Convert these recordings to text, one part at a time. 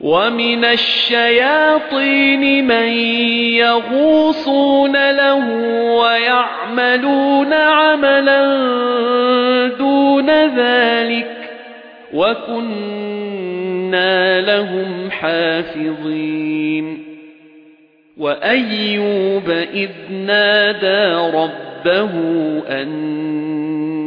وَمِنَ الشَّيَاطِينِ مَن يَغُوصُونَ لَهُ وَيَعْمَلُونَ عَمَلًا دُونَ ذَلِكَ وَكُنَّا لَهُمْ حَافِظِينَ وَأَيُّوبَ إِذْ نَادَى رَبَّهُ أَنِّي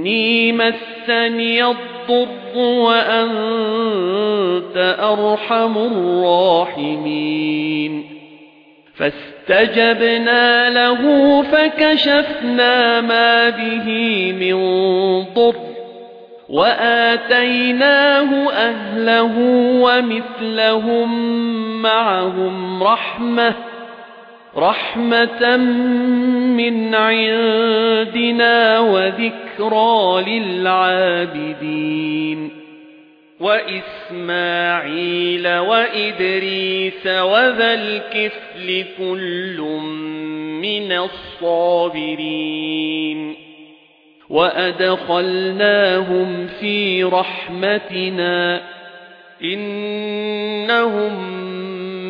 مَسَّنِيَ الضُّرُّ وَأَنْتَ أَرْحَمُ الرَّاحِمِينَ. فَاسْتَجَبْنَا لَهُ فَكَشَفْنَا مَا بِهِ مِنْ ضُرٍّ وَآتَيْنَاهُ أَهْلَهُ وَمِثْلَهُم مَّعَهُمْ رَحْمَةً رَحْمَةً مِنْ عِندِنَا وَذِكْرَى لِلْعَابِدِينَ. وَإِسْمَاعِيلَ وَإِدْرِيسَ وَذَا الْكِفْلِ كُلٌّ مِنَ الصَّابِرِينَ. وَأَدْخَلْنَاهُمْ فِي رَحْمَتِنَا إِنَّهُمْ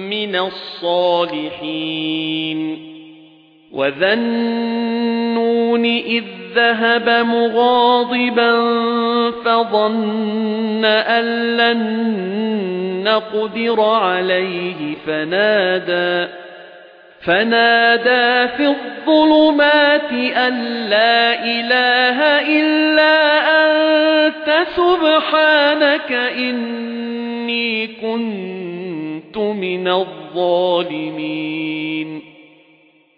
مِنَ الصَّالِحِينَ. وَذَا النُّونِ إِذ ذَهَبَ مُغَاضِبًا فَظَنَّ أَن لَّن نَّقْدِرَ عَلَيْهِ فَنَادَى فَنَادَى فِي الظُّلُمَاتِ أَن لَّا إِلَٰهَ إِلَّا أَنتَ سُبْحَانَكَ إِنِّي كُنتُ مِنَ الظَّالِمِينَ.